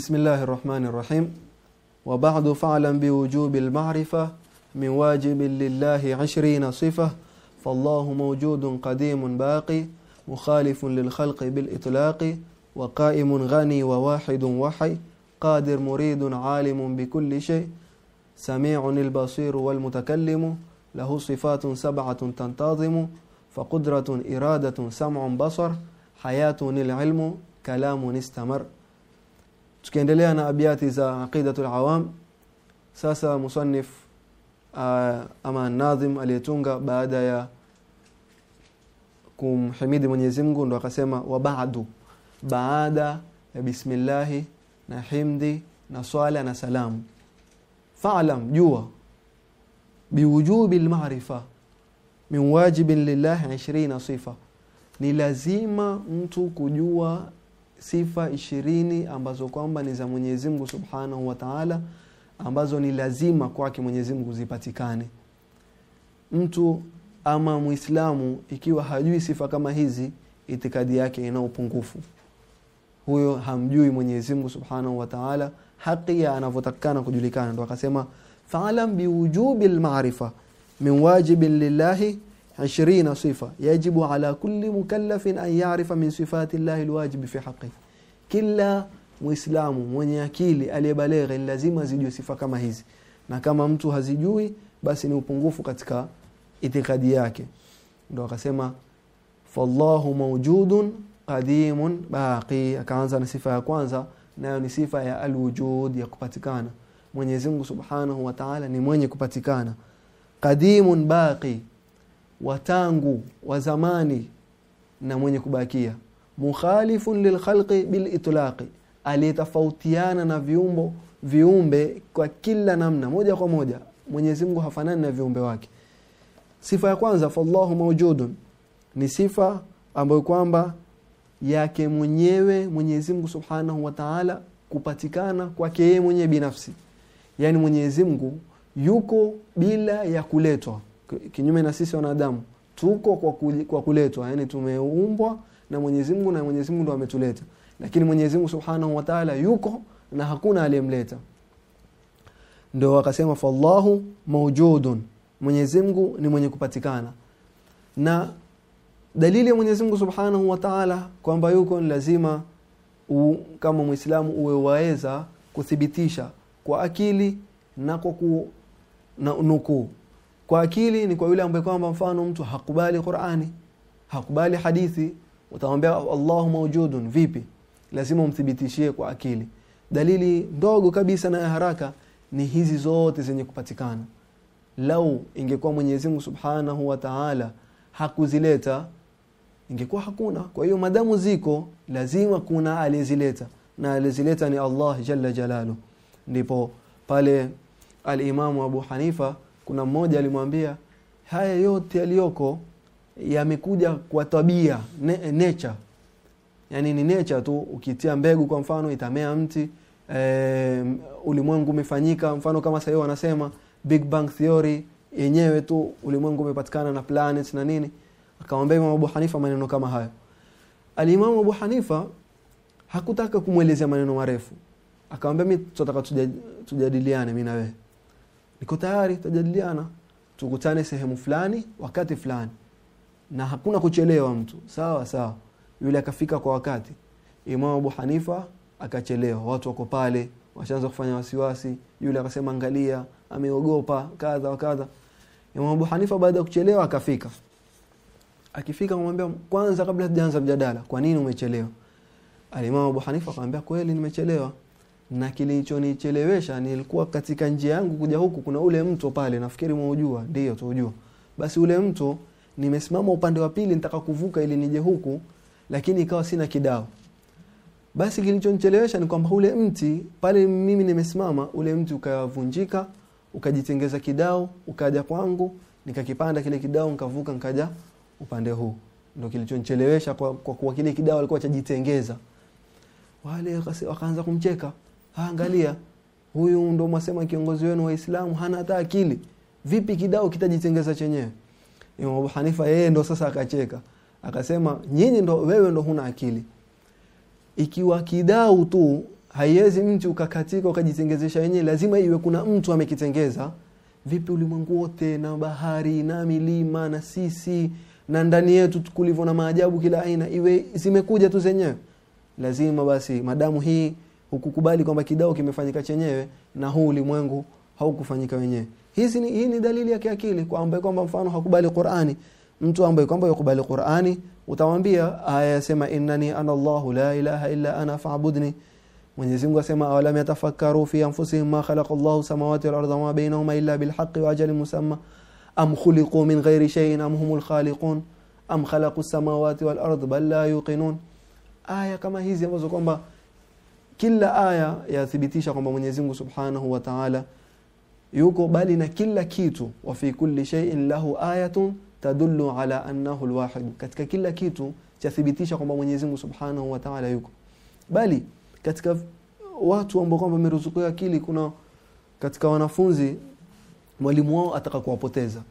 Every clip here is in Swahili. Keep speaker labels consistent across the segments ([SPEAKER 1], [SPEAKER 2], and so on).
[SPEAKER 1] بسم الله الرحمن الرحيم وبعد فاعلم بوجوب المعرفة من واجب لله عشرين صفة فالله موجود قديم باقي مخالف للخلق بالإطلاق وقائم غني وواحد وحي قادر مريد عالم بكل شيء سميع البصير والمتكلم له صفات سبعة تنتظم فقدرة إرادة سمع بصر حياة العلم كلام استمر tukiendelea na abiati za aqidatul awam sasa musannif uh, ama nadhim aliyetunga baada ya kumhimidi Mwenyezi Mungu ndo akasema wa ba'du. Baada ya bismillahi na himdi na swala na salamu. Fa'lam jua. Biwujubi alma'rifa min wajibin lillahi 20 sifa. Ni lazima mtu kujua sifa ishirini ambazo kwamba ni za Mwenyezi Mungu Subhanahu wa Ta'ala ambazo ni lazima kwake Mwenyezi Mungu zipatikane. Mtu ama Muislamu ikiwa hajui sifa kama hizi, itikadi yake ina upungufu. Huyo hamjui Mwenyezi Mungu Subhanahu wa Ta'ala haki ya anavyotakikana kujulikana. Ndo akasema fa'lam biwujubi al-ma'rifa min wajibin lillahi 20 sifa. Yajibu ala kulli mukallafin an ya'rifa min sifati llahi alwajibi fi haqqihi. Kila muislamu mwenye akili aliyebalegha lazima azijue sifa kama hizi. Na kama mtu hazijui basi ni upungufu katika itikadi yake. Ndo akasema fallahu mawjudun qadimun baqi. Akaanza na sifa ya kwanza nayo ni sifa ya alwujud ya kupatikana. Mwenyezi Subhanahu wa Ta'ala ni mwenye kupatikana. Qadimun baqi watangu wa zamani na mwenye kubakia. Mukhalifun lilkhalqi bilitlaqi aliyetofautiana na viumbo viumbe kwa kila namna moja kwa moja. Mwenyezi Mungu hafanani na viumbe wake. Sifa ya kwanza fallahu mawjudun. Ni sifa ambayo kwamba yake mwenyewe Mwenyezi Mungu Subhanahu wa Ta'ala kupatikana kwake yeye mwenyewe binafsi. Yani Mwenyezi Mungu yuko bila ya kuletwa kinyume na sisi wanadamu. Tuko kwa, kuli, kwa kuletwa yani tumeumbwa na Mwenyezi Mungu na Mwenyezi Mungu ndo ametuleta. Lakini Mwenyezi Mungu Subhanahu wa Ta'ala yuko na hakuna aliyemleta. Ndio akasema fallahu mawjudun. Mwenyezi Mungu ni mwenye kupatikana. Na dalili ya Mwenyezi Mungu Subhanahu wa Ta'ala kwamba yuko ni lazima u, kama Muislamu uwe waweza kuthibitisha kwa akili na kwa nukuu kwa akili ni kwa yule ambaye kwamba mfano mtu hakubali Qur'ani hakubali hadithi utamwambia Allahu mawjudun vipi? Lazima umthibitishie kwa akili. Dalili ndogo kabisa na haraka ni hizi zote zenye kupatikana. Lau ingekuwa Mwenyezi Mungu Subhanahu wa Ta'ala hakuzileta ingekuwa hakuna. Kwa hiyo madamu ziko lazima kuna aliyezileta. Na alizileta ni Allah jalla jalalu. Ndipo pale al-Imam Abu Hanifa kuna mmoja alimwambia haya yote yaliyoko yamekuja kwa tabia ne, nature. Yani ni nature tu ukitia mbegu kwa mfano itamea mti e, ulimwengu umefanyika mfano kama sasa wanasema big bang theory yenyewe tu ulimwengu umepatikana na planets na nini. Akamwambia Imam Abu Hanifa maneno kama hayo. Al-Imam Abu Hanifa hakutaka kumwelezea maneno marefu. Akamwambia mimi tutataka tujadiliane mimi na wewe niko tayari tutajadiliana. Tukutane sehemu fulani wakati fulani. Na hakuna kuchelewa mtu. Sawa sawa. Yule akafika kwa wakati. Imam Abu Hanifa akachelewa. Watu wako pale washaanza kufanya wasiwasi. Yule akasema angalia ameogopa kadha wa kadha. Imam Abu Hanifa baada ya kuchelewa akafika. Akifika kumwambia kwanza kabla hatujaanza mjadala kwa nini umechelewa? Alimam Abu Hanifa akamwambia kweli nimechelewa na kilichonichelewesha nilikuwa katika njia yangu kuja huku kuna ule mto pale nafikiri mwaujua ndio tuujua. Basi ule mto nimesimama upande wa pili nitaka kuvuka ili nije huku lakini ikawa sina kidao. Basi kilichonichelewesha ni kwamba ule mti pale mimi nimesimama ule mti ukavunjika ukajitengeza kidao ukaja kwangu nikakipanda kile kidao nikavuka nikaja upande huu. Ndo kilichonichelewesha kwa, kwa kuwa kile kidao alikuwa chajitengeza wale wakaanza kumcheka angalia. Huyu ndo mwasema kiongozi wenu waislamu hana hata akili. Vipi kidao kitajitengeza chenyewe? Imam Abu Hanifa yeye ndo sasa akacheka. Akasema nyinyi ndo wewe ndo huna akili. Ikiwa kidau tu haiwezi mtu ukakatika ukajitengezesha wenyewe lazima iwe kuna mtu amekitengeza. Vipi ulimwengu wote na bahari na milima na sisi na ndani yetu kulivyo na maajabu kila aina iwe zimekuja tu zenyewe? Lazima basi madamu hii hukukubali kwamba kidao kimefanyika chenyewe na huu ulimwengu haukufanyika wenyewe. Hizi ni, hii ni dalili ya kiakili kwa ambaye kwamba mfano hakubali Qur'ani. Mtu ambaye kwamba yakubali Qur'ani utamwambia aya yasema innani ana Allahu la ilaha illa ana fa'budni. Mwenyezi Mungu asema awalam yatafakkaru fi anfusihim ma khalaqa Allahu samawati wal arda wama bainahuma illa bil haqqi wa ajalin musamma. Am khuliqu min ghairi shay'in am humul khaliqun? Am khalaqu samawati wal arda bal la yuqinun. Aya kama hizi ambazo kwamba kila aya yathibitisha kwamba Mwenyezi Mungu Subhanahu wa Ta'ala yuko bali na kila kitu. Wa fi kulli shay'in lahu ayatun tadullu ala annahu alwahid. Katika kila kitu chathibitisha kwamba Mwenyezi Mungu Subhanahu wa Ta'ala yuko. Bali katika watu ambao kwamba wameruzukiwa akili kuna katika wanafunzi mwalimu wao ataka kuwapoteza.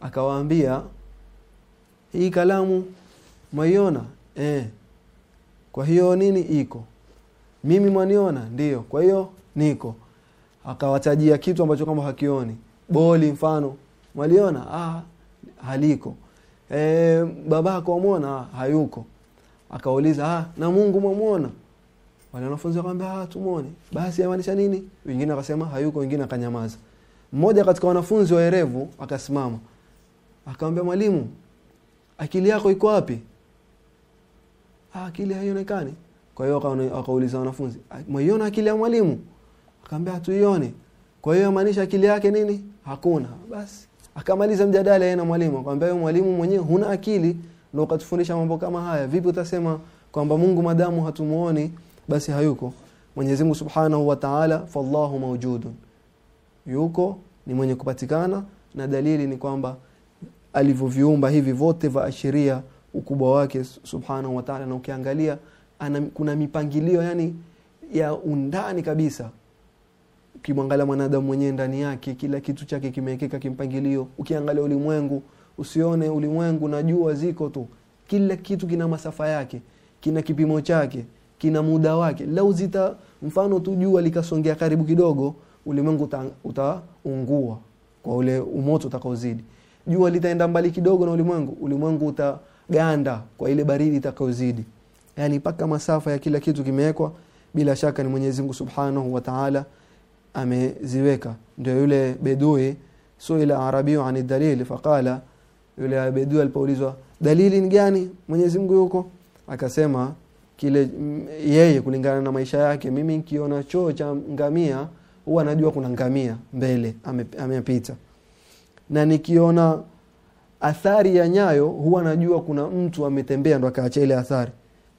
[SPEAKER 1] Akawaambia hii kalamu mwaiona? Eh kwa hiyo nini iko mimi mwaniona? Ndio. Kwa hiyo niko. Akawatajia kitu ambacho kwamba hakioni. Boli mfano. Mwaliona? Ah haliko. E, babako wamwona ah, hayuko. Akauliza ah na Mungu mwamwona wale wanafunzi wakamwambia ah tumwone basi yamaanisha nini? Wengine akasema hayuko. Wengine akanyamaza. Mmoja katika wanafunzi waerevu akasimama. Akamwambia mwalimu akili yako iko wapi? Ah akili haionekani kwa hiyo akauliza wanafunzi mwaiona akili ya mwalimu? Akaambia hatuione kwa hiyo maanisha akili yake nini? Hakuna. Basi akamaliza mjadala yeye na mwalimu akamwambia wewe mwalimu mwenyewe huna akili ndio ukatufundisha mambo kama haya. Vipi utasema kwamba Mungu madamu hatumuoni basi hayuko? Mwenyezi Mungu Subhanahu wa Ta'ala fallahu maujudun. Yuko ni mwenye kupatikana na dalili ni kwamba alivyoviumba hivi vote vaashiria ukubwa wake Subhanahu wataala na ukiangalia ana, kuna mipangilio yani ya undani kabisa. Ukimwangalia mwanadamu mwenyewe ndani yake kila kitu chake kimewekeka kimpangilio. Ukiangalia ulimwengu usione ulimwengu na jua ziko tu. Kila kitu kina masafa yake kina kipimo chake kina muda wake. Lau zita mfano tu jua likasongea karibu kidogo ulimwengu utaungua kwa ule umoto utakaozidi. Jua litaenda mbali kidogo na ulimwengu ulimwengu utaganda kwa ile baridi itakaozidi yani paka masafa ya kila kitu kimewekwa. Bila shaka ni Mwenyezi Mungu Subhanahu wa Ta'ala ameziweka. Ndio yule bedui suila arabiyu ani dalil faqala yule bedui alipoulizwa dalili ni gani? Mwenyezi Mungu yuko? Akasema kile yeye kulingana na maisha yake mimi nikiona choo cha ngamia huwa najua kuna ngamia mbele amepita. Ame na nikiona athari ya nyayo huwa najua kuna mtu ametembea ndo akaacha ile athari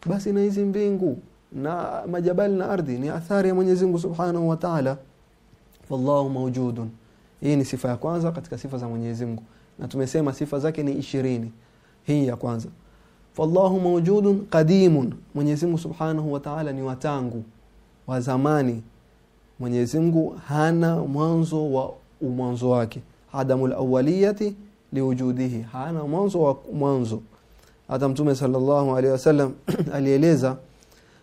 [SPEAKER 1] basi na hizi mbingu na majabali na ardhi ni athari ya Mwenyezi Mungu Subhanahu wa Ta'ala. Wallahu mawjudun. Hii ni sifa ya kwanza katika sifa za Mwenyezi Mungu. Na tumesema sifa zake ni ishirini. Hii ya kwanza. Wallahu mawjudun qadimun. Mwenyezi Mungu Subhanahu wa Ta'ala ni watangu wa zamani. Mwenyezi Mungu hana mwanzo wa umwanzo wake. Adamul awwaliyati liwujudihi hana mwanzo wa mwanzo hata mtume sallallahu alaihi wasallam alieleza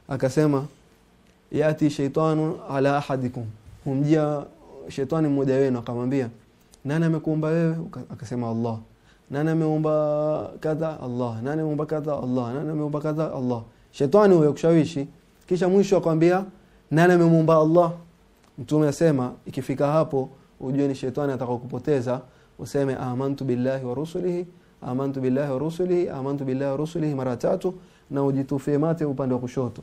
[SPEAKER 1] akasema yati shaitanu ala ahadikum. Humjia shetani mmoja wenu akamwambia nani amekuumba wewe? Akasema Allah. Nani ameumba kadha? Allah. Nani ameumba kadha? Allah. Nani ameumba kadha? Allah. Shetani huyo kushawishi. Kisha mwisho akwambia nani amemuumba Allah? Mtume asema ikifika hapo ujue ni shetani atakakupoteza. Useme amantu billahi wa rusulihi amantu billahi wa rusulihi amantu billahi wa rusulihi mara tatu na ujitufie mate upande wa kushoto.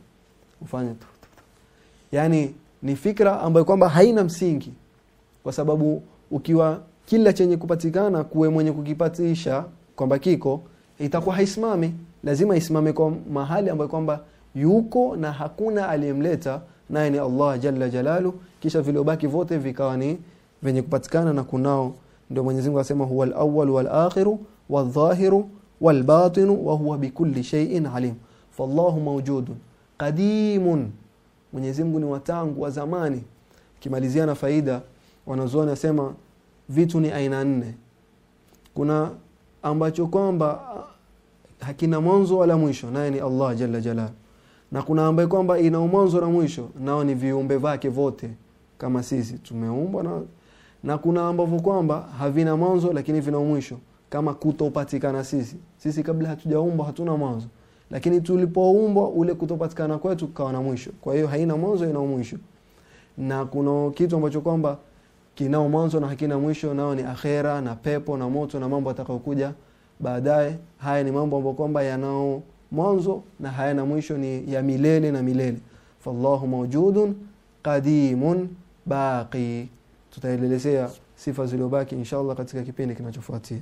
[SPEAKER 1] Ufanye tu yani ni fikra ambayo kwamba haina msingi. Kwa sababu ukiwa kila chenye kupatikana kuwe mwenye kukipatisha kwamba kiko itakuwa haisimami. Lazima isimame kwa mahali ambayo kwamba yuko na hakuna aliyemleta naye ni Allah jalla jalalu. Kisha viliobaki vote vikawa ni venye kupatikana na kunao. Ndio Mwenyezi Mungu asema huwa al-awwal wal-akhiru wal-dhahiru wal-batinu وهو بكل شيء عليم. فالله موجود قديم. Mwenyezi Mungu ni watangu wa zamani. Kimalizia na faida wanazuoni nasema vitu ni aina nne. Kuna ambacho kwamba hakina mwanzo wala mwisho naye ni Allah jalla jalal. Na kuna ambaye kwamba ina mwanzo na mwisho nao ni viumbe vake vote kama sisi tumeumbwa na, na kuna ambavyo kwamba havina mwanzo lakini vina mwisho kama kutopatikana sisi. Sisi kabla hatujaumbwa hatuna mwanzo. Lakini tulipoumbwa ule kutopatikana kwetu kukawa na mwisho. Kwa hiyo haina mwanzo ina mwisho. Na kuna kitu ambacho kwamba kinao mwanzo na hakina mwisho nao ni akhera na pepo na moto na mambo atakayokuja baadaye. Haya ni mambo ambayo kwamba yanao mwanzo na hayana mwisho ni ya milele na milele. Fallahu mawjudun qadimun baqi. Tutaelelezea sifa zilizobaki inshallah katika kipindi kinachofuatia